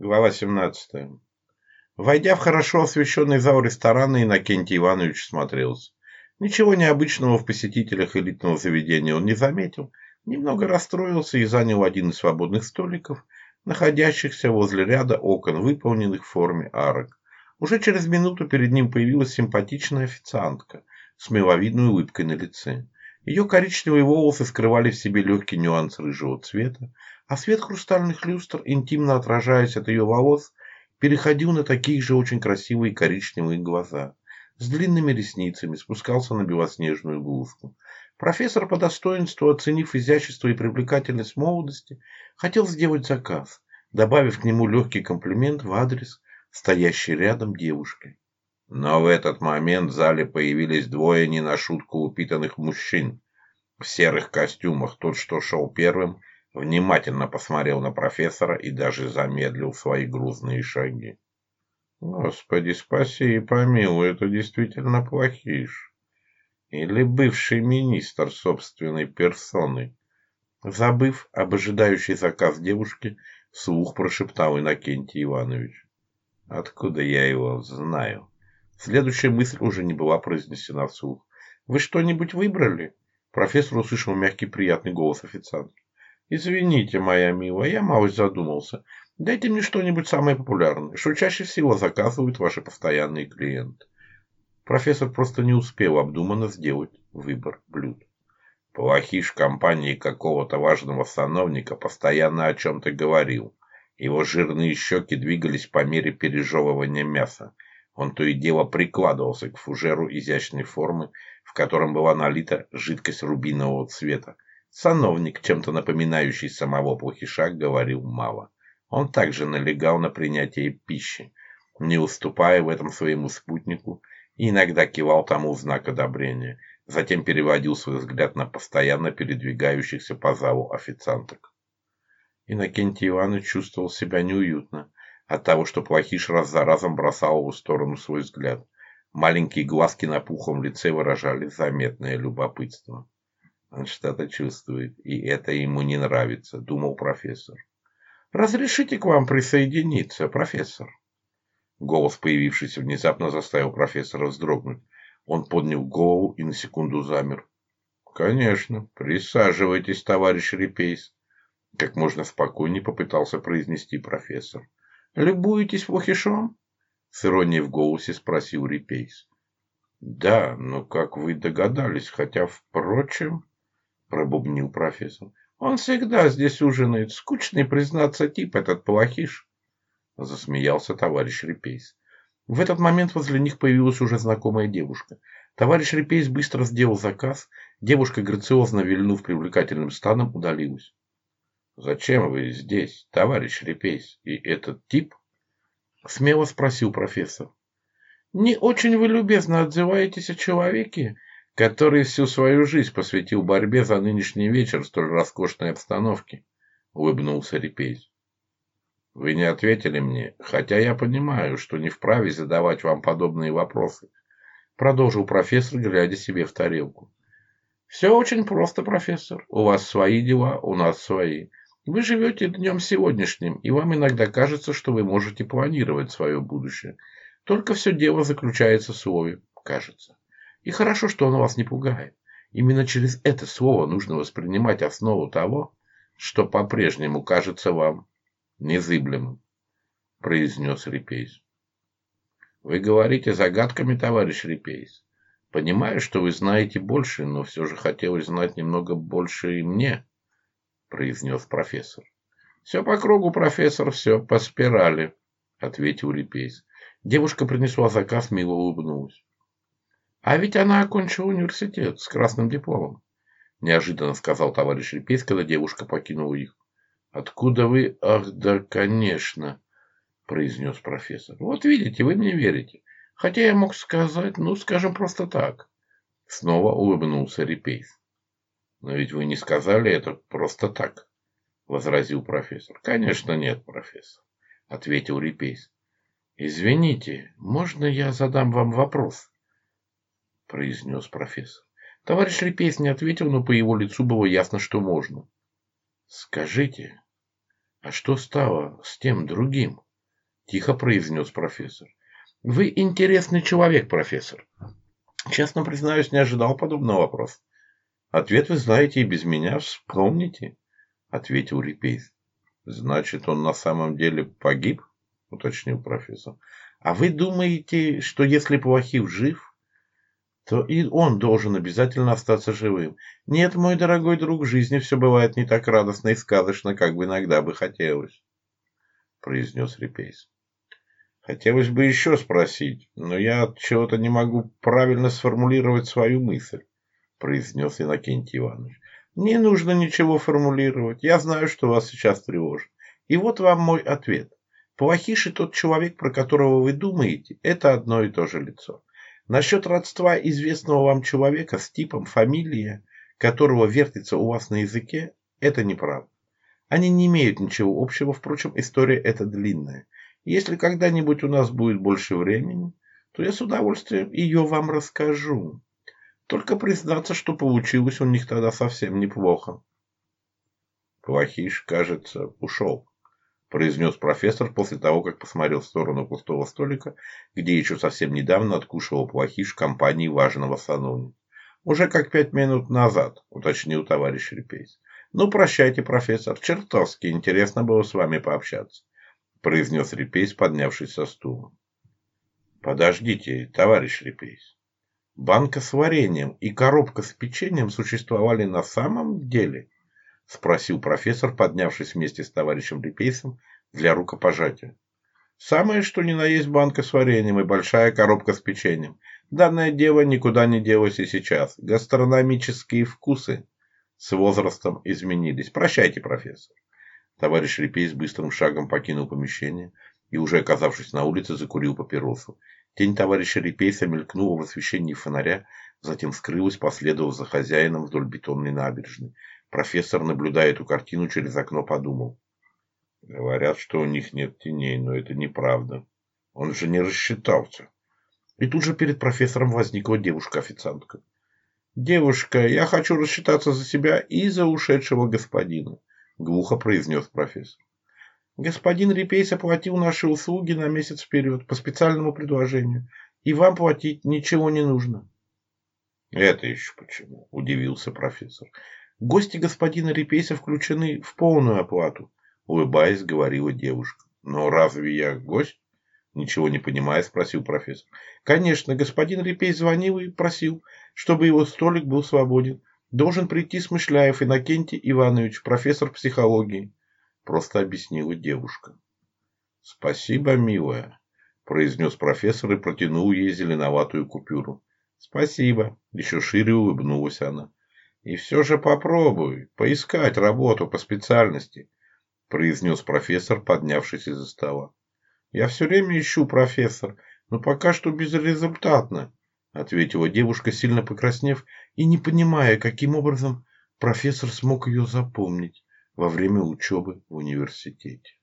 Глава 17. Войдя в хорошо освещенный зал ресторана, Иннокентий Иванович смотрелся. Ничего необычного в посетителях элитного заведения он не заметил, немного расстроился и занял один из свободных столиков, находящихся возле ряда окон, выполненных в форме арок. Уже через минуту перед ним появилась симпатичная официантка с миловидной улыбкой на лице. Ее коричневые волосы скрывали в себе легкий нюанс рыжего цвета, а свет хрустальных люстр, интимно отражаясь от ее волос, переходил на такие же очень красивые коричневые глаза, с длинными ресницами, спускался на белоснежную блузку. Профессор по достоинству, оценив изящество и привлекательность молодости, хотел сделать заказ, добавив к нему легкий комплимент в адрес стоящей рядом девушки. Но в этот момент в зале появились двое не на шутку упитанных мужчин в серых костюмах. Тот, что шел первым, внимательно посмотрел на профессора и даже замедлил свои грузные шаги. «Господи, спаси и помилуй, это действительно плохиш. Или бывший министр собственной персоны?» Забыв об ожидающий заказ девушки, слух прошептал Иннокентий Иванович. «Откуда я его знаю?» Следующая мысль уже не была произнесена вслух. «Вы что-нибудь выбрали?» Профессор услышал мягкий приятный голос официанта. «Извините, моя милая, я малость задумался. Дайте мне что-нибудь самое популярное, что чаще всего заказывают ваши постоянные клиенты». Профессор просто не успел обдуманно сделать выбор блюд. Плохиш компании какого-то важного становника постоянно о чем-то говорил. Его жирные щеки двигались по мере пережевывания мяса. Он то и дело прикладывался к фужеру изящной формы, в котором была налита жидкость рубинового цвета. Сановник, чем-то напоминающий самого плохиша, говорил мало. Он также налегал на принятие пищи, не уступая в этом своему спутнику, и иногда кивал тому в знак одобрения. Затем переводил свой взгляд на постоянно передвигающихся по залу официанток. Иннокентий Иванович чувствовал себя неуютно от того, что плохиш раз за разом бросал в сторону свой взгляд. Маленькие глазки на пухом лице выражали заметное любопытство. Он что-то чувствует, и это ему не нравится, думал профессор. Разрешите к вам присоединиться, профессор? Голос, появившийся внезапно, заставил профессора вздрогнуть. Он поднял голову и на секунду замер. «Конечно. Присаживайтесь, товарищ Репейс», — как можно спокойнее попытался произнести профессор. Любуетесь Лохишом? С иронией в голосе спросил Репейс. Да, но как вы догадались, хотя, впрочем, пробубнил профессор. Он всегда здесь ужинает. Скучный, признаться, тип этот плохиш. Засмеялся товарищ Репейс. В этот момент возле них появилась уже знакомая девушка. Товарищ Репейс быстро сделал заказ. Девушка, грациозно вильнув привлекательным станом, удалилась. «Зачем вы здесь, товарищ Репейс и этот тип?» – смело спросил профессор. «Не очень вы любезно отзываетесь о человеке, который всю свою жизнь посвятил борьбе за нынешний вечер в столь роскошной обстановке», – улыбнулся Репейс. «Вы не ответили мне, хотя я понимаю, что не вправе задавать вам подобные вопросы», – продолжил профессор, глядя себе в тарелку. «Все очень просто, профессор. У вас свои дела, у нас свои. Вы живете днем сегодняшним, и вам иногда кажется, что вы можете планировать свое будущее. Только все дело заключается в слове «кажется». И хорошо, что оно вас не пугает. Именно через это слово нужно воспринимать основу того, что по-прежнему кажется вам незыблемым, произнес Лепейс. Вы говорите загадками, товарищ Лепейс. Понимаю, что вы знаете больше, но все же хотелось знать немного больше и мне произнес профессор. «Все по кругу, профессор, все по спирали», — ответил Лепейс. Девушка принесла заказ, мило улыбнулась. «А ведь она окончила университет с красным дипломом», — неожиданно сказал товарищ Лепейс, когда девушка покинула их. «Откуда вы? Ах, да, конечно», — произнес профессор. «Вот видите, вы мне верите. Хотя я мог сказать, ну, скажем, просто так». Снова улыбнулся Репейс. «Но ведь вы не сказали это просто так», — возразил профессор. «Конечно нет, профессор», — ответил Репейс. «Извините, можно я задам вам вопрос?» — произнес профессор. Товарищ Репейс не ответил, но по его лицу было ясно, что можно. «Скажите, а что стало с тем другим?» — тихо произнес профессор. «Вы интересный человек, профессор. Честно признаюсь, не ожидал подобного вопроса. Ответ вы знаете и без меня, вспомните, ответил Репейс. Значит, он на самом деле погиб, уточнил профессор. А вы думаете, что если Плохив жив, то и он должен обязательно остаться живым? Нет, мой дорогой друг, в жизни все бывает не так радостно и сказочно, как бы иногда бы хотелось, произнес Репейс. Хотелось бы еще спросить, но я от чего-то не могу правильно сформулировать свою мысль произнес Иннокентий Иванович. «Не нужно ничего формулировать. Я знаю, что вас сейчас тревожит. И вот вам мой ответ. Плохиш и тот человек, про которого вы думаете, это одно и то же лицо. Насчет родства известного вам человека с типом, фамилия, которого вертится у вас на языке, это неправда. Они не имеют ничего общего, впрочем, история эта длинная. Если когда-нибудь у нас будет больше времени, то я с удовольствием ее вам расскажу. Только признаться, что получилось у них тогда совсем неплохо. Плохиш, кажется, ушел, произнес профессор после того, как посмотрел в сторону пустого столика, где еще совсем недавно откушивал плохиш компании важного сановника. Уже как пять минут назад, уточнил товарищ Репейс. Ну, прощайте, профессор, чертовски интересно было с вами пообщаться, произнес Репейс, поднявшись со стула. Подождите, товарищ Репейс банка с вареньем и коробка с печеньем существовали на самом деле? Спросил профессор, поднявшись вместе с товарищем Лепейсом для рукопожатия. Самое что ни на есть банка с вареньем и большая коробка с печеньем. Данное дело никуда не делось и сейчас. Гастрономические вкусы с возрастом изменились. Прощайте, профессор. Товарищ Лепейс быстрым шагом покинул помещение и, уже оказавшись на улице, закурил папиросу. Тень товарища Репейса мелькнула в освещении фонаря, затем скрылась, последовав за хозяином вдоль бетонной набережной. Профессор, наблюдая эту картину, через окно подумал. Говорят, что у них нет теней, но это неправда. Он же не рассчитался. И тут же перед профессором возникла девушка-официантка. «Девушка, я хочу рассчитаться за себя и за ушедшего господина», — глухо произнес профессор. Господин Репейс оплатил наши услуги на месяц вперед по специальному предложению, и вам платить ничего не нужно. Это еще почему? Удивился профессор. Гости господина Репейса включены в полную оплату, улыбаясь, говорила девушка. Но разве я гость? Ничего не понимая, спросил профессор. Конечно, господин Репейс звонил и просил, чтобы его столик был свободен. Должен прийти Смышляев Иннокентий Иванович, профессор психологии просто объяснила девушка. «Спасибо, милая», – произнес профессор и протянул ей зеленоватую купюру. «Спасибо», – еще шире улыбнулась она. «И все же попробуй поискать работу по специальности», – произнес профессор, поднявшись из-за стола. «Я все время ищу, профессор, но пока что безрезультатно», – ответила девушка, сильно покраснев и не понимая, каким образом профессор смог ее запомнить во время учебы в университете.